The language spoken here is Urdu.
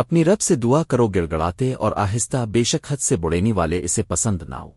اپنی رب سے دعا کرو گڑگڑاتے اور آہستہ بے شک حد سے بڑینی والے اسے پسند نہ ہو۔